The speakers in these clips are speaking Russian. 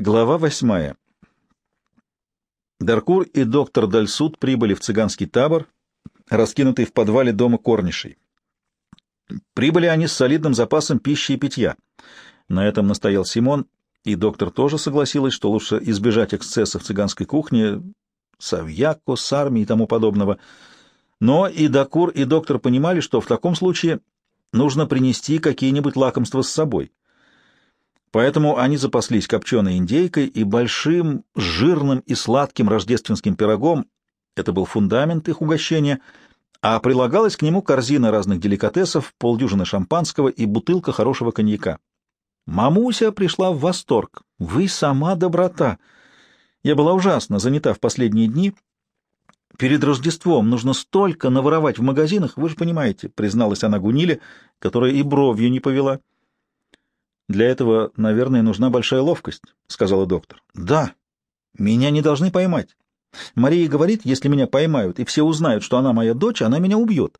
Глава восьмая. Даркур и доктор Дальсуд прибыли в цыганский табор, раскинутый в подвале дома Корнишей. Прибыли они с солидным запасом пищи и питья. На этом настоял Симон, и доктор тоже согласилась, что лучше избежать эксцессов цыганской кухни, савьяко, сарми и тому подобного. Но и Дакур, и доктор понимали, что в таком случае нужно принести какие-нибудь лакомства с собой. Поэтому они запаслись копченой индейкой и большим, жирным и сладким рождественским пирогом. Это был фундамент их угощения, а прилагалась к нему корзина разных деликатесов, полдюжины шампанского и бутылка хорошего коньяка. Мамуся пришла в восторг. «Вы сама доброта!» Я была ужасно занята в последние дни. Перед Рождеством нужно столько наворовать в магазинах, вы же понимаете, — призналась она Гуниле, которая и бровью не повела. — для этого, наверное, нужна большая ловкость, — сказала доктор. — Да. Меня не должны поймать. Мария говорит, если меня поймают, и все узнают, что она моя дочь, она меня убьет.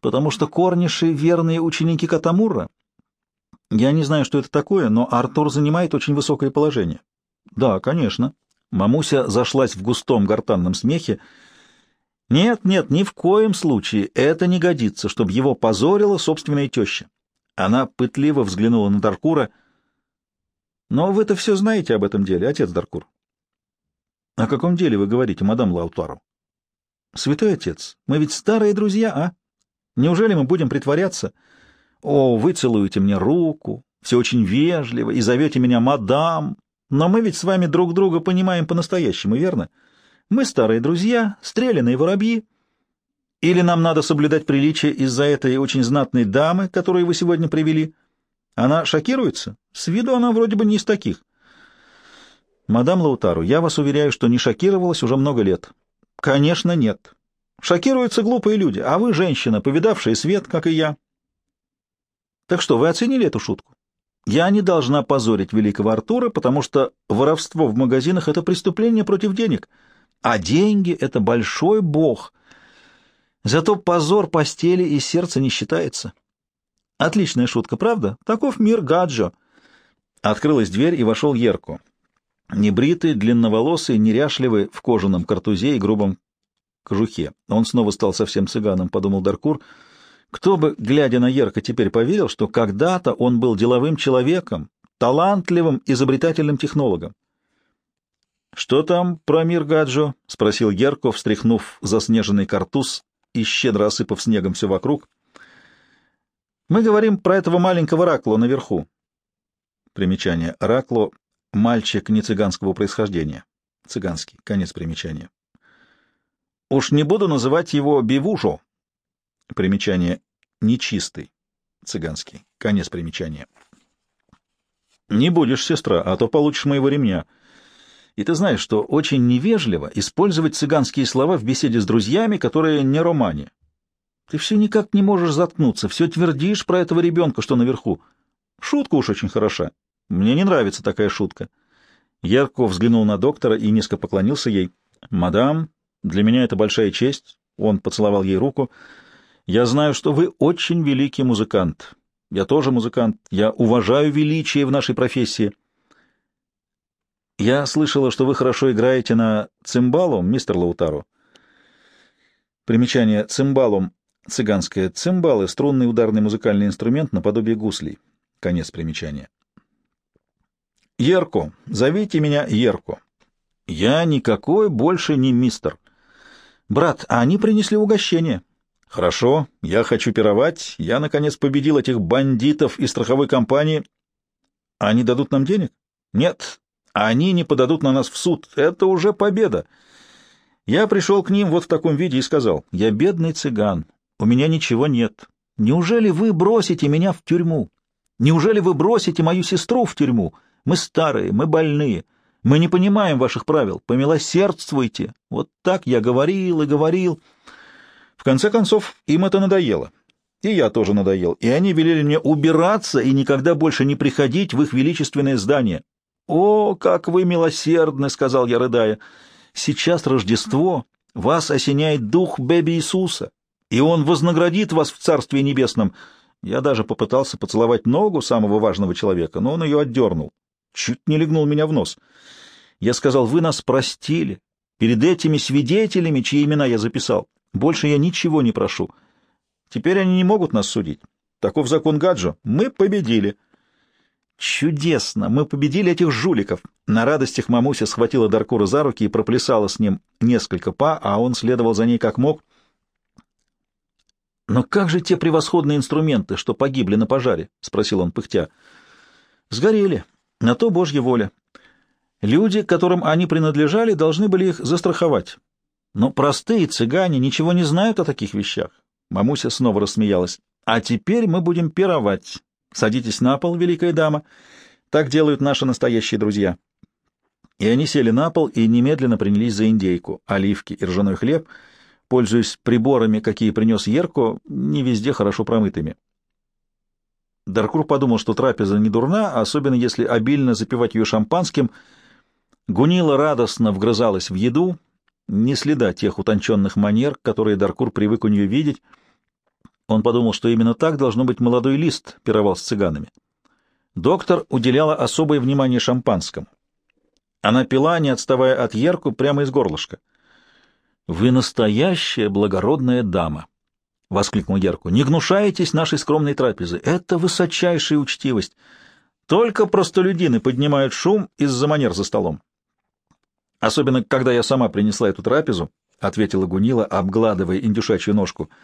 Потому что корниши — верные ученики Катамура. Я не знаю, что это такое, но Артур занимает очень высокое положение. — Да, конечно. Мамуся зашлась в густом гортанном смехе. Нет, нет, ни в коем случае это не годится, чтобы его позорила собственная теща. Она пытливо взглянула на Даркура. «Но вы-то все знаете об этом деле, отец Даркур». «О каком деле вы говорите, мадам Лаутару?» «Святой отец, мы ведь старые друзья, а? Неужели мы будем притворяться? О, вы целуете мне руку, все очень вежливо, и зовете меня мадам, но мы ведь с вами друг друга понимаем по-настоящему, верно? Мы старые друзья, стреляные воробьи, или нам надо соблюдать приличие из-за этой очень знатной дамы, которую вы сегодня привели? Она шокируется? С виду она вроде бы не из таких. Мадам Лаутару, я вас уверяю, что не шокировалась уже много лет. Конечно, нет. Шокируются глупые люди, а вы женщина, повидавшая свет, как и я. Так что, вы оценили эту шутку? Я не должна позорить великого Артура, потому что воровство в магазинах — это преступление против денег, а деньги — это большой бог — Зато позор постели и сердца не считается. Отличная шутка, правда? Таков мир Гаджо. Открылась дверь, и вошел Ерко. Небритый, длинноволосый, неряшливый, в кожаном картузе и грубом кожухе. Он снова стал совсем цыганом, подумал Даркур. Кто бы, глядя на Ерко, теперь поверил, что когда-то он был деловым человеком, талантливым, изобретательным технологом. «Что там про мир Гаджо?» — спросил Ерко, встряхнув заснеженный картуз и щедро осыпав снегом все вокруг. Мы говорим про этого маленького Ракло наверху. Примечание. Ракло — мальчик не цыганского происхождения. Цыганский. Конец примечания. Уж не буду называть его Бивужо. Примечание. Нечистый. Цыганский. Конец примечания. Не будешь, сестра, а то получишь моего ремня. И ты знаешь, что очень невежливо использовать цыганские слова в беседе с друзьями, которые не романе. Ты все никак не можешь заткнуться, все твердишь про этого ребенка, что наверху. Шутка уж очень хороша. Мне не нравится такая шутка. Ярко взглянул на доктора и низко поклонился ей. «Мадам, для меня это большая честь». Он поцеловал ей руку. «Я знаю, что вы очень великий музыкант. Я тоже музыкант. Я уважаю величие в нашей профессии». Я слышала, что вы хорошо играете на цимбалу, мистер Лаутаро. Примечание цимбалум цыганское цимбалы струнный ударный музыкальный инструмент наподобие гуслей. Конец примечания. Ерко, зовите меня Ерко. Я никакой больше не мистер. Брат, а они принесли угощение. Хорошо, я хочу пировать. Я наконец победил этих бандитов из страховой компании. Они дадут нам денег? Нет, они не подадут на нас в суд. Это уже победа. Я пришел к ним вот в таком виде и сказал, «Я бедный цыган, у меня ничего нет. Неужели вы бросите меня в тюрьму? Неужели вы бросите мою сестру в тюрьму? Мы старые, мы больные, мы не понимаем ваших правил. Помилосердствуйте». Вот так я говорил и говорил. В конце концов, им это надоело. И я тоже надоел. И они велели мне убираться и никогда больше не приходить в их величественное здание. «О, как вы милосердны!» — сказал я, рыдая. «Сейчас Рождество, вас осеняет дух Бэби Иисуса, и он вознаградит вас в Царстве Небесном». Я даже попытался поцеловать ногу самого важного человека, но он ее отдернул. чуть не легнул меня в нос. Я сказал, вы нас простили. Перед этими свидетелями, чьи имена я записал. Больше я ничего не прошу. Теперь они не могут нас судить. Таков закон Гаджо. Мы победили. Чудесно! Мы победили этих жуликов. На радостях мамуся схватила Даркура за руки и проплясала с ним несколько па, а он следовал за ней как мог. «Но как же те превосходные инструменты, что погибли на пожаре?» — спросил он пыхтя. «Сгорели. На то Божья воля. Люди, которым они принадлежали, должны были их застраховать. Но простые цыгане ничего не знают о таких вещах. Мамуся снова рассмеялась. А теперь мы будем пировать. Садитесь на пол, великая дама. Так делают наши настоящие друзья. И они сели на пол и немедленно принялись за индейку, оливки и ржаной хлеб, пользуясь приборами, какие принес Ерко, не везде хорошо промытыми. Даркур подумал, что трапеза не дурна, особенно если обильно запивать ее шампанским. Гунила радостно вгрызалась в еду, не следа тех утонченных манер, которые Даркур привык у нее видеть. Он подумал, что именно так должно быть молодой лист пировал с цыганами. Доктор уделяла особое внимание шампанскому. Она пила, не отставая от Ерку, прямо из горлышка. «Вы настоящая благородная дама!» — воскликнул Ерку. «Не гнушаетесь нашей скромной трапезы. Это высочайшая учтивость. Только простолюдины поднимают шум из-за манер за столом. Особенно, когда я сама принесла эту трапезу, — ответила Гунила, обгладывая индюшачью ножку. —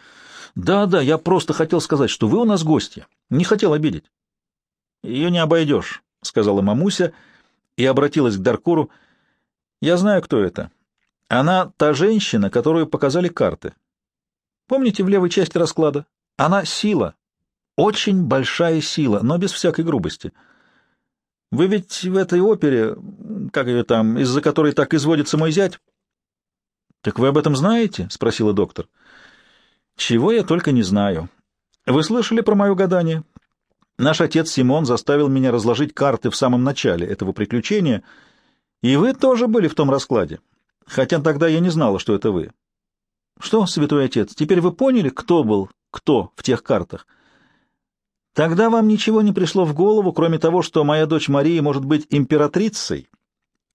Да-да, я просто хотел сказать, что вы у нас гости. Не хотел обидеть. — Ее не обойдешь, — сказала мамуся и обратилась к Даркуру. — Я знаю, кто это. Она та женщина, которую показали карты. Помните в левой части расклада? Она сила. Очень большая сила, но без всякой грубости. — вы ведь в этой опере, как ее там, из-за которой так изводится мой зять? — Так вы об этом знаете? — спросила доктор. — Чего я только не знаю. Вы слышали про мое гадание? Наш отец Симон заставил меня разложить карты в самом начале этого приключения, и вы тоже были в том раскладе, хотя тогда я не знала, что это вы. Что, святой отец, теперь вы поняли, кто был кто в тех картах? — Тогда вам ничего не пришло в голову, кроме того, что моя дочь Мария может быть императрицей.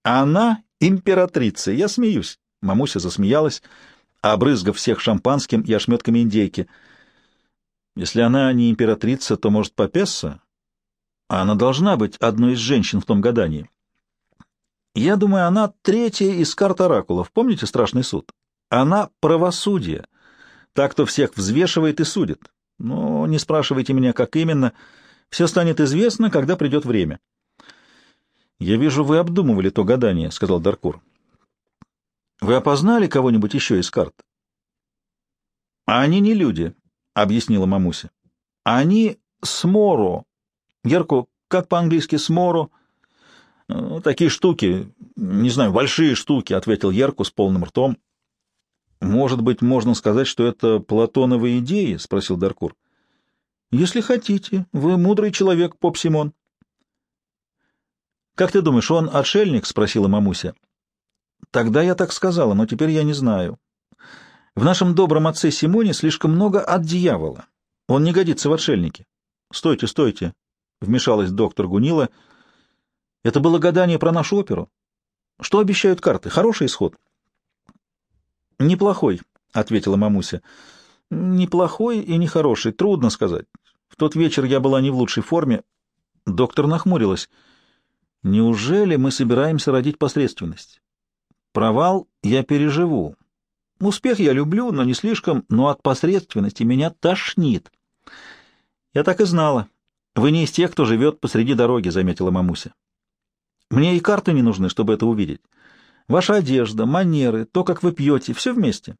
Она императрица. Я смеюсь. Мамуся засмеялась, обрызгав всех шампанским и ошметками индейки. Если она не императрица, то, может, попесса? А она должна быть одной из женщин в том гадании. Я думаю, она третья из карт оракулов. Помните страшный суд? Она правосудие. Так, кто всех взвешивает и судит. Но не спрашивайте меня, как именно. Все станет известно, когда придет время. — Я вижу, вы обдумывали то гадание, — сказал Даркур. — Вы опознали кого-нибудь еще из карт? — Они не люди, — объяснила мамуся. — Они сморо. Герко, как по-английски сморо? «Ну, — Такие штуки, не знаю, большие штуки, — ответил Ерку с полным ртом. «Может быть, можно сказать, что это платоновые идеи?» — спросил Даркур. «Если хотите. Вы мудрый человек, поп Симон». «Как ты думаешь, он отшельник?» — спросила мамуся. «Тогда я так сказала, но теперь я не знаю. В нашем добром отце Симоне слишком много от дьявола. Он не годится в отшельнике». «Стойте, стойте!» — вмешалась доктор Гунила. «Это было гадание про нашу оперу. Что обещают карты? Хороший исход?» «Неплохой», — ответила мамуся. «Неплохой и нехороший, трудно сказать. В тот вечер я была не в лучшей форме». Доктор нахмурилась. «Неужели мы собираемся родить посредственность? Провал я переживу. Успех я люблю, но не слишком, но от посредственности меня тошнит». «Я так и знала. Вы не из тех, кто живет посреди дороги», — заметила мамуся. «Мне и карты не нужны, чтобы это увидеть». Ваша одежда, манеры, то, как вы пьете, все вместе.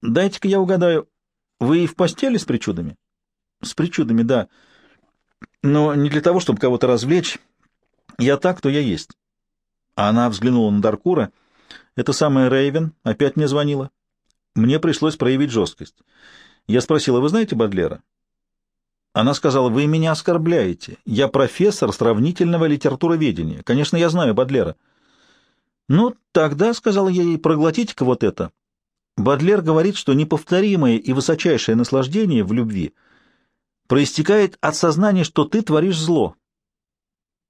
Дайте-ка я угадаю, вы и в постели с причудами? С причудами, да. Но не для того, чтобы кого-то развлечь. Я так, то я есть. Она взглянула на Даркура. Это самая Рейвен опять мне звонила. Мне пришлось проявить жесткость. Я спросила, вы знаете Бадлера? Она сказала, вы меня оскорбляете. Я профессор сравнительного литературоведения. Конечно, я знаю Бадлера. «Ну, тогда, — сказал я ей, — проглотите-ка вот это. Бадлер говорит, что неповторимое и высочайшее наслаждение в любви проистекает от сознания, что ты творишь зло.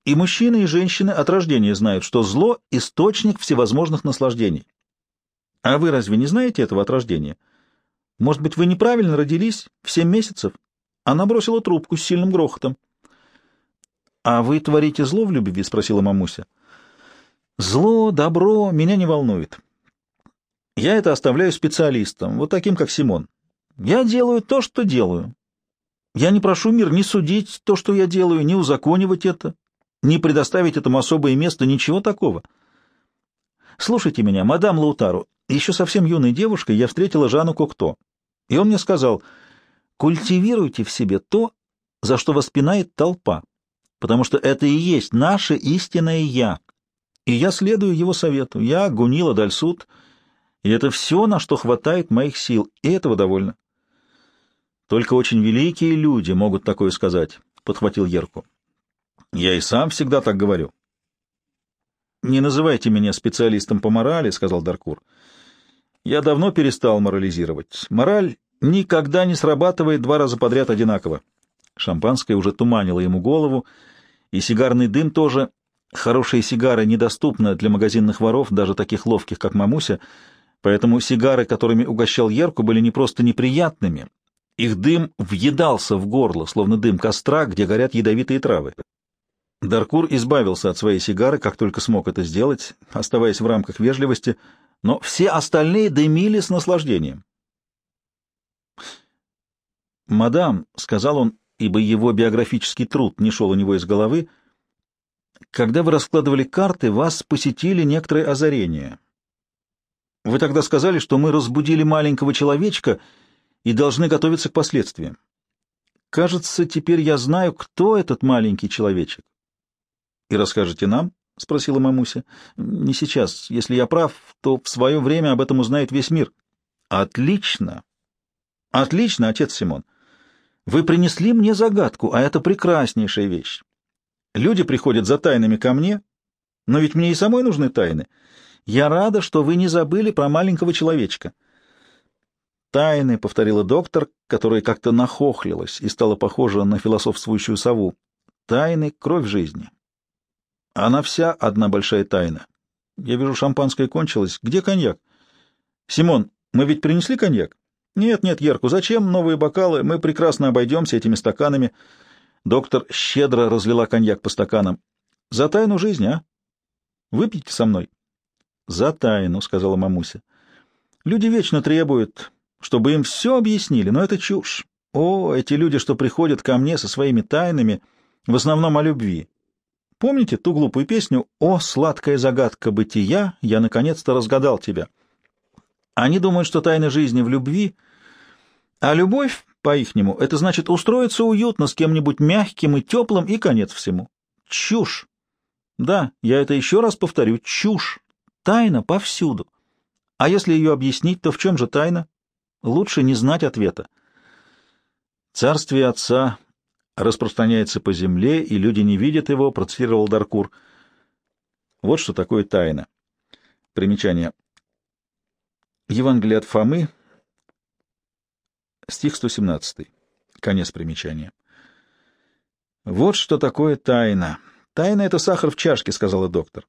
И мужчины, и женщины от рождения знают, что зло — источник всевозможных наслаждений. А вы разве не знаете этого от рождения? Может быть, вы неправильно родились в семь месяцев? Она бросила трубку с сильным грохотом. — А вы творите зло в любви? — спросила мамуся. — Зло, добро меня не волнует. Я это оставляю специалистам, вот таким, как Симон. Я делаю то, что делаю. Я не прошу мир не судить то, что я делаю, не узаконивать это, не предоставить этому особое место, ничего такого. Слушайте меня, мадам Лаутару, еще совсем юной девушкой я встретила Жанну Кокто, и он мне сказал, культивируйте в себе то, за что вас пинает толпа, потому что это и есть наше истинное «я». И я следую его совету. Я Гунила Дальсуд, и это все, на что хватает моих сил, и этого довольно. Только очень великие люди могут такое сказать, — подхватил Ерку. Я и сам всегда так говорю. «Не называйте меня специалистом по морали», — сказал Даркур. «Я давно перестал морализировать. Мораль никогда не срабатывает два раза подряд одинаково». Шампанское уже туманило ему голову, и сигарный дым тоже. Хорошие сигары недоступны для магазинных воров, даже таких ловких, как Мамуся, поэтому сигары, которыми угощал Ерку, были не просто неприятными. Их дым въедался в горло, словно дым костра, где горят ядовитые травы. Даркур избавился от своей сигары, как только смог это сделать, оставаясь в рамках вежливости, но все остальные дымили с наслаждением. «Мадам», — сказал он, ибо его биографический труд не шел у него из головы, — «когда вы раскладывали карты, вас посетили некоторые озарения. Вы тогда сказали, что мы разбудили маленького человечка и должны готовиться к последствиям. Кажется, теперь я знаю, кто этот маленький человечек. — И расскажете нам? — спросила мамуся. — Не сейчас. Если я прав, то в свое время об этом узнает весь мир. — Отлично! Отлично, отец Симон. Вы принесли мне загадку, а это прекраснейшая вещь. Люди приходят за тайнами ко мне, но ведь мне и самой нужны тайны. Я рада, что вы не забыли про маленького человечка. Тайны, — повторила доктор, которая как-то нахохлилась и стала похожа на философствующую сову. Тайны — кровь жизни. Она вся одна большая тайна. Я вижу, шампанское кончилось. Где коньяк? Симон, мы ведь принесли коньяк? Нет, нет, Ерку, зачем новые бокалы? Мы прекрасно обойдемся этими стаканами. Доктор щедро разлила коньяк по стаканам. За тайну жизни, а? Выпейте со мной. За тайну, сказала мамуся. Люди вечно требуют, чтобы им все объяснили, но это чушь. О, эти люди, что приходят ко мне со своими тайнами, в основном о любви. Помните ту глупую песню «О, сладкая загадка бытия, я наконец-то разгадал тебя»? Они думают, что тайна жизни в любви, а любовь, по-ихнему, это значит устроиться уютно с кем-нибудь мягким и теплым, и конец всему. Чушь! Да, я это еще раз повторю, чушь! Тайна повсюду. А если ее объяснить, то в чем же тайна? Лучше не знать ответа. Царствие Отца распространяется по земле, и люди не видят его, процитировал Даркур. Вот что такое тайна. Примечание. Евангелие от Фомы, стих 117. Конец примечания. Вот что такое тайна. Тайна — это сахар в чашке, — сказала доктор.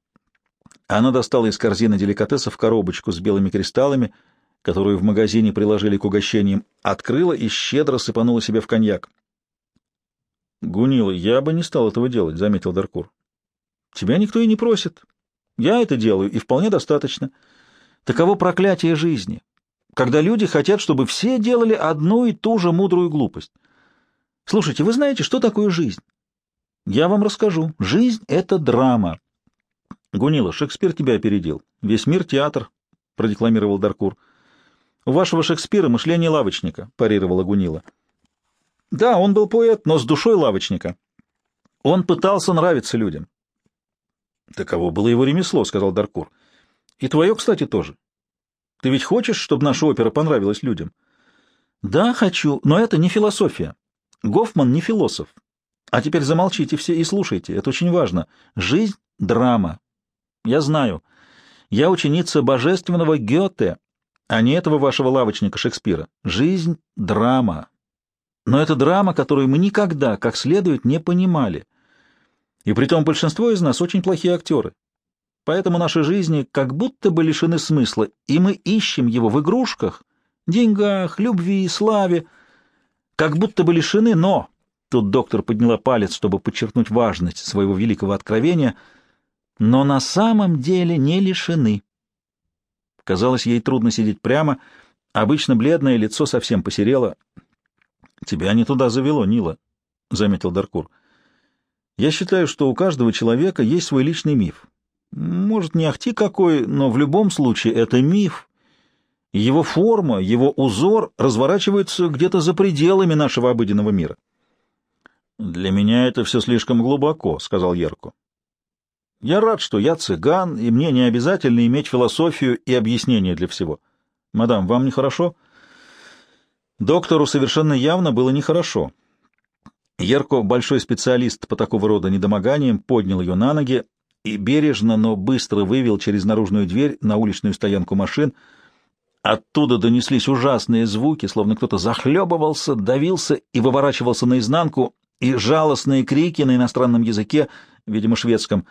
Она достала из корзины деликатесов коробочку с белыми кристаллами, которую в магазине приложили к угощениям, открыла и щедро сыпанула себе в коньяк. — Гунила, я бы не стал этого делать, — заметил Даркур. — Тебя никто и не просит. Я это делаю, и вполне достаточно. Таково проклятие жизни, когда люди хотят, чтобы все делали одну и ту же мудрую глупость. Слушайте, вы знаете, что такое жизнь? Я вам расскажу. Жизнь — это драма. Гунила, Шекспир тебя опередил. Весь мир — театр, — продекламировал Даркур. У вашего Шекспира мышление лавочника, — парировала Гунила. — да, он был поэт, но с душой лавочника. Он пытался нравиться людям. Таково было его ремесло, — сказал Даркур. И твое, кстати, тоже. Ты ведь хочешь, чтобы наша опера понравилась людям? Да, хочу, но это не философия. Гофман не философ. А теперь замолчите все и слушайте, это очень важно. Жизнь — драма. Я знаю. Я ученица божественного Гёте, а не этого вашего лавочника Шекспира. Жизнь — драма. Но это драма, которую мы никогда как следует не понимали. И притом большинство из нас очень плохие актеры. Поэтому наши жизни как будто бы лишены смысла, и мы ищем его в игрушках, деньгах, любви, славе, как будто бы лишены, но... Тут доктор подняла палец, чтобы подчеркнуть важность своего великого откровения, но на самом деле не лишены. Казалось, ей трудно сидеть прямо, обычно бледное лицо совсем посерело. — Тебя не туда завело, Нила, — заметил Даркур. — Я считаю, что у каждого человека есть свой личный миф. Может, не ахти какой, но в любом случае это миф. Его форма, его узор разворачиваются где-то за пределами нашего обыденного мира. «Для меня это все слишком глубоко», — сказал Ерко. «Я рад, что я цыган, и мне не обязательно иметь философию и объяснение для всего. Мадам, вам нехорошо?» Доктору совершенно явно было нехорошо. Ерко, большой специалист по такого рода недомоганиям, поднял ее на ноги и бережно, но быстро вывел через наружную дверь на уличную стоянку машин. Оттуда донеслись ужасные звуки, словно кто-то захлебывался, давился и выворачивался наизнанку, и жалостные крики на иностранном языке, видимо, шведском.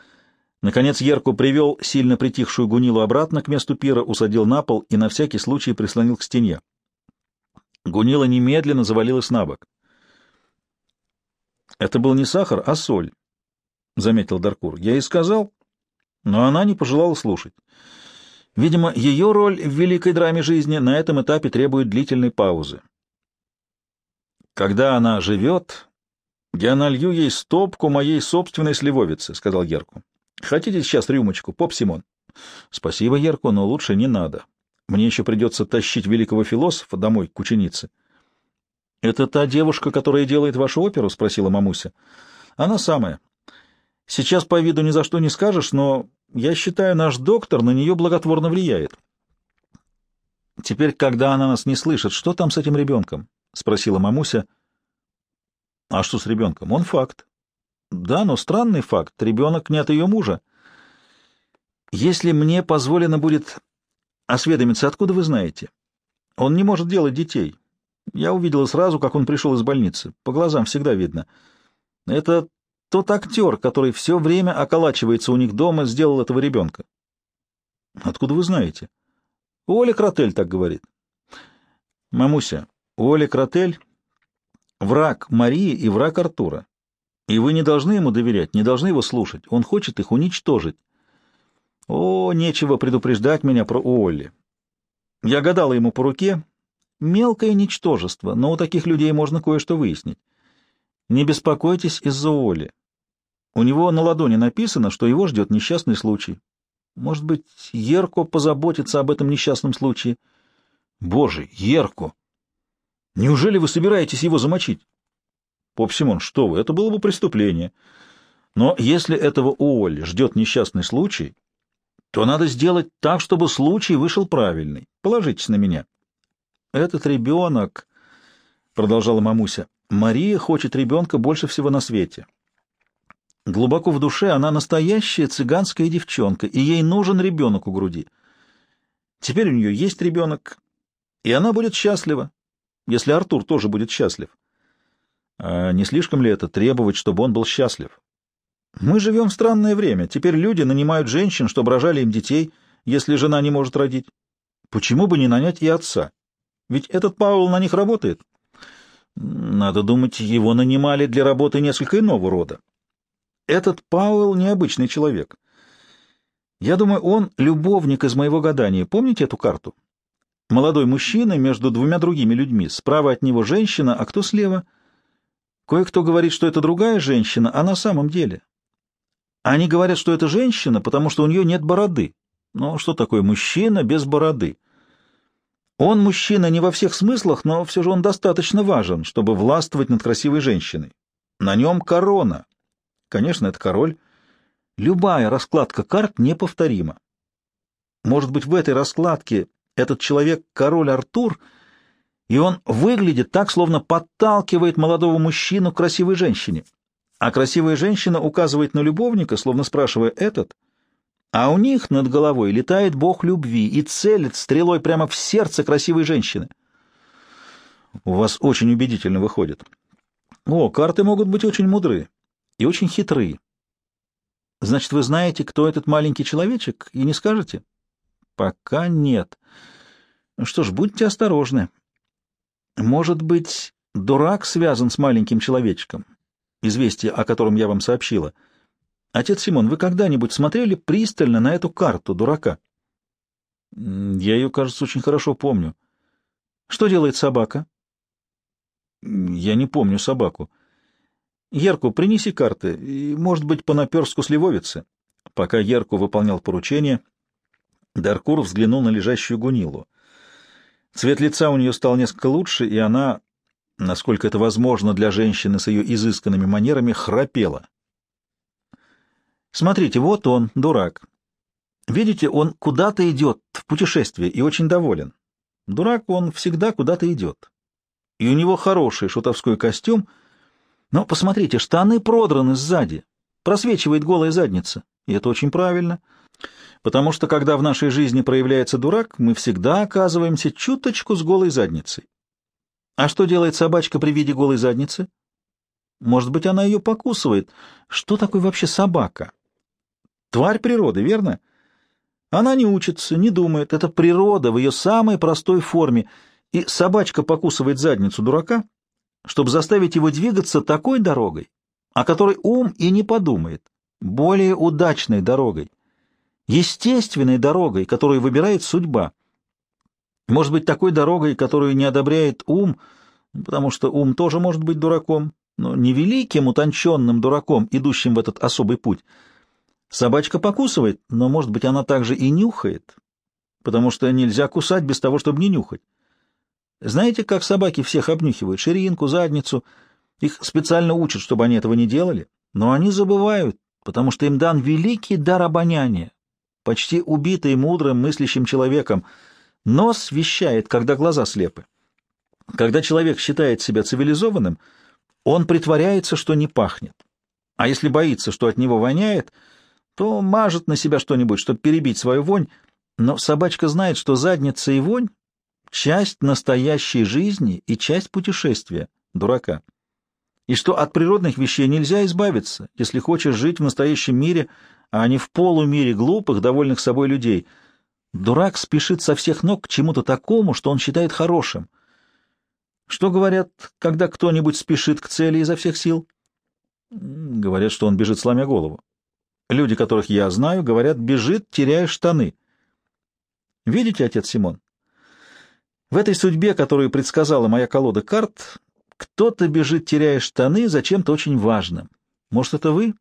Наконец Ерку привел сильно притихшую Гунилу обратно к месту пира, усадил на пол и на всякий случай прислонил к стене. Гунила немедленно завалилась на бок. Это был не сахар, а соль, — заметил Даркур. Я и сказал, но она не пожелала слушать. Видимо, ее роль в великой драме жизни на этом этапе требует длительной паузы. Когда она живет, «Я налью ей стопку моей собственной сливовицы», — сказал Ерку. «Хотите сейчас рюмочку, поп Симон?» «Спасибо, Ерку, но лучше не надо. Мне еще придется тащить великого философа домой к ученице». «Это та девушка, которая делает вашу оперу?» — спросила мамуся. «Она самая. Сейчас по виду ни за что не скажешь, но я считаю, наш доктор на нее благотворно влияет». «Теперь, когда она нас не слышит, что там с этим ребенком?» — спросила мамуся. А что с ребенком? Он факт. Да, но странный факт. Ребенок не от ее мужа. Если мне позволено будет осведомиться, откуда вы знаете? Он не может делать детей. Я увидела сразу, как он пришел из больницы. По глазам всегда видно. Это тот актер, который все время околачивается у них дома, сделал этого ребенка. Откуда вы знаете? Оля Кротель так говорит. Мамуся, Оля Кротель Враг Марии и враг Артура. И вы не должны ему доверять, не должны его слушать. Он хочет их уничтожить. О, нечего предупреждать меня про Олли. Я гадала ему по руке. Мелкое ничтожество, но у таких людей можно кое-что выяснить. Не беспокойтесь из-за Олли. У него на ладони написано, что его ждет несчастный случай. Может быть, Ерко позаботится об этом несчастном случае? Боже, Ерко! Неужели вы собираетесь его замочить? Поп Симон, что вы, это было бы преступление. Но если этого Уолли ждет несчастный случай, то надо сделать так, чтобы случай вышел правильный. Положитесь на меня. Этот ребенок, — продолжала мамуся, — Мария хочет ребенка больше всего на свете. Глубоко в душе она настоящая цыганская девчонка, и ей нужен ребенок у груди. Теперь у нее есть ребенок, и она будет счастлива если Артур тоже будет счастлив. А не слишком ли это требовать, чтобы он был счастлив? Мы живем в странное время. Теперь люди нанимают женщин, чтобы рожали им детей, если жена не может родить. Почему бы не нанять и отца? Ведь этот Пауэлл на них работает. Надо думать, его нанимали для работы несколько иного рода. Этот Пауэлл необычный человек. Я думаю, он любовник из моего гадания. Помните эту карту? Молодой мужчина между двумя другими людьми. Справа от него женщина, а кто слева? Кое-кто говорит, что это другая женщина, а на самом деле. Они говорят, что это женщина, потому что у нее нет бороды. Но что такое мужчина без бороды? Он мужчина не во всех смыслах, но все же он достаточно важен, чтобы властвовать над красивой женщиной. На нем корона. Конечно, это король. Любая раскладка карт неповторима. Может быть, в этой раскладке этот человек — король Артур, и он выглядит так, словно подталкивает молодого мужчину к красивой женщине. А красивая женщина указывает на любовника, словно спрашивая «этот?». А у них над головой летает бог любви и целит стрелой прямо в сердце красивой женщины. У вас очень убедительно выходит. О, карты могут быть очень мудры и очень хитрые. Значит, вы знаете, кто этот маленький человечек, и не скажете? Пока нет. Что ж, будьте осторожны. Может быть, дурак связан с маленьким человечком, известие о котором я вам сообщила. Отец Симон, вы когда-нибудь смотрели пристально на эту карту дурака? Я ее, кажется, очень хорошо помню. Что делает собака? Я не помню собаку. Ерку, принеси карты, и, может быть, по наперску сливовицы. Пока Ерку выполнял поручение, Даркур взглянул на лежащую гунилу. Цвет лица у нее стал несколько лучше, и она, насколько это возможно для женщины с ее изысканными манерами, храпела. Смотрите, вот он, дурак. Видите, он куда-то идет в путешествие и очень доволен. Дурак он всегда куда-то идет. И у него хороший шутовской костюм, но посмотрите, штаны продраны сзади, просвечивает голая задница, и это очень правильно, потому что когда в нашей жизни проявляется дурак, мы всегда оказываемся чуточку с голой задницей. А что делает собачка при виде голой задницы? Может быть, она ее покусывает. Что такое вообще собака? Тварь природы, верно? Она не учится, не думает. Это природа в ее самой простой форме. И собачка покусывает задницу дурака, чтобы заставить его двигаться такой дорогой, о которой ум и не подумает, более удачной дорогой, естественной дорогой, которую выбирает судьба. Может быть, такой дорогой, которую не одобряет ум, потому что ум тоже может быть дураком, но не великим утонченным дураком, идущим в этот особый путь — Собачка покусывает, но, может быть, она также и нюхает, потому что нельзя кусать без того, чтобы не нюхать. Знаете, как собаки всех обнюхивают? Ширинку, задницу. Их специально учат, чтобы они этого не делали. Но они забывают, потому что им дан великий дар обоняния. Почти убитый мудрым мыслящим человеком. Нос вещает, когда глаза слепы. Когда человек считает себя цивилизованным, он притворяется, что не пахнет. А если боится, что от него воняет — то мажет на себя что-нибудь, чтобы перебить свою вонь, но собачка знает, что задница и вонь — часть настоящей жизни и часть путешествия дурака, и что от природных вещей нельзя избавиться, если хочешь жить в настоящем мире, а не в полумире глупых, довольных собой людей. Дурак спешит со всех ног к чему-то такому, что он считает хорошим. Что говорят, когда кто-нибудь спешит к цели изо всех сил? Говорят, что он бежит, сломя голову. Люди, которых я знаю, говорят, бежит, теряя штаны. Видите, отец Симон? В этой судьбе, которую предсказала моя колода карт, кто-то бежит, теряя штаны, за чем-то очень важным. Может, это вы?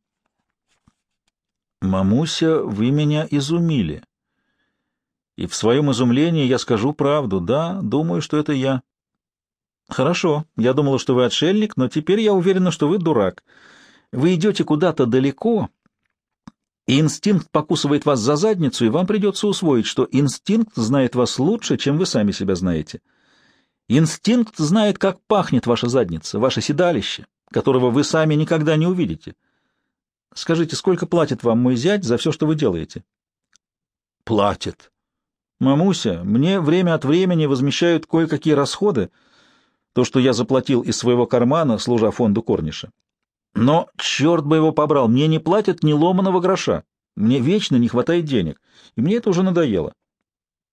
Мамуся, вы меня изумили. И в своем изумлении я скажу правду. Да, думаю, что это я. Хорошо, я думала, что вы отшельник, но теперь я уверена, что вы дурак. Вы идете куда-то далеко, инстинкт покусывает вас за задницу, и вам придется усвоить, что инстинкт знает вас лучше, чем вы сами себя знаете. Инстинкт знает, как пахнет ваша задница, ваше седалище, которого вы сами никогда не увидите. Скажите, сколько платит вам мой зять за все, что вы делаете? Платит. Мамуся, мне время от времени возмещают кое-какие расходы, то, что я заплатил из своего кармана, служа фонду Корниша. Но, черт бы его побрал, мне не платят ни ломаного гроша. Мне вечно не хватает денег, и мне это уже надоело.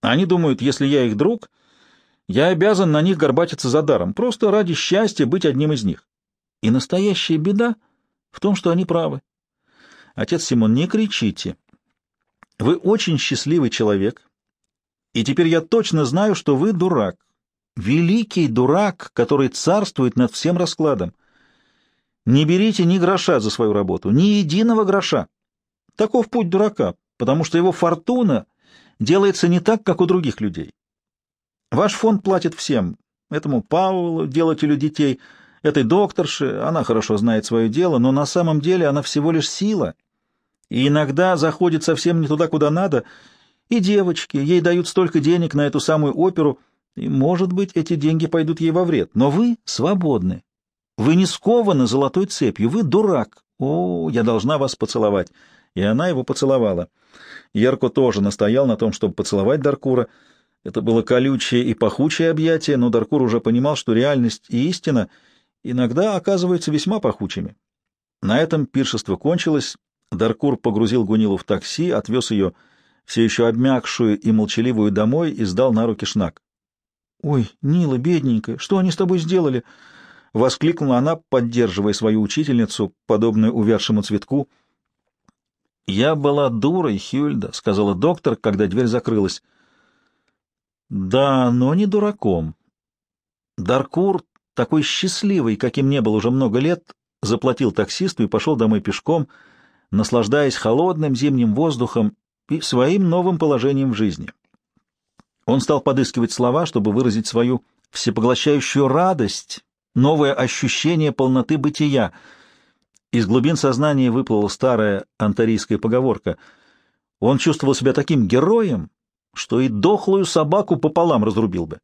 Они думают, если я их друг, я обязан на них горбатиться за даром, просто ради счастья быть одним из них. И настоящая беда в том, что они правы. Отец Симон, не кричите. Вы очень счастливый человек, и теперь я точно знаю, что вы дурак. Великий дурак, который царствует над всем раскладом. Не берите ни гроша за свою работу, ни единого гроша. Таков путь дурака, потому что его фортуна делается не так, как у других людей. Ваш фонд платит всем. Этому Паулу, делателю детей, этой докторше, она хорошо знает свое дело, но на самом деле она всего лишь сила. И иногда заходит совсем не туда, куда надо. И девочки, ей дают столько денег на эту самую оперу, и, может быть, эти деньги пойдут ей во вред. Но вы свободны. Вы не скованы золотой цепью, вы дурак. О, я должна вас поцеловать. И она его поцеловала. Ярко тоже настоял на том, чтобы поцеловать Даркура. Это было колючее и пахучее объятие, но Даркур уже понимал, что реальность и истина иногда оказываются весьма пахучими. На этом пиршество кончилось. Даркур погрузил Гунилу в такси, отвез ее, все еще обмякшую и молчаливую, домой и сдал на руки шнак. — Ой, Нила, бедненькая, что они с тобой сделали? — воскликнула она, поддерживая свою учительницу, подобную увядшему цветку. — Я была дурой, Хюльда, — сказала доктор, когда дверь закрылась. — Да, но не дураком. Даркур, такой счастливый, каким не был уже много лет, заплатил таксисту и пошел домой пешком, наслаждаясь холодным зимним воздухом и своим новым положением в жизни. Он стал подыскивать слова, чтобы выразить свою всепоглощающую радость, новое ощущение полноты бытия. Из глубин сознания выплыла старая антарийская поговорка. Он чувствовал себя таким героем, что и дохлую собаку пополам разрубил бы.